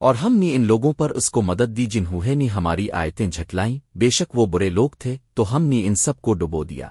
اور ہم نے ان لوگوں پر اس کو مدد دی جنہوں نے ہماری آیتیں جھٹلائیں، بے شک وہ برے لوگ تھے، تو ہم نے ان سب کو ڈبو دیا۔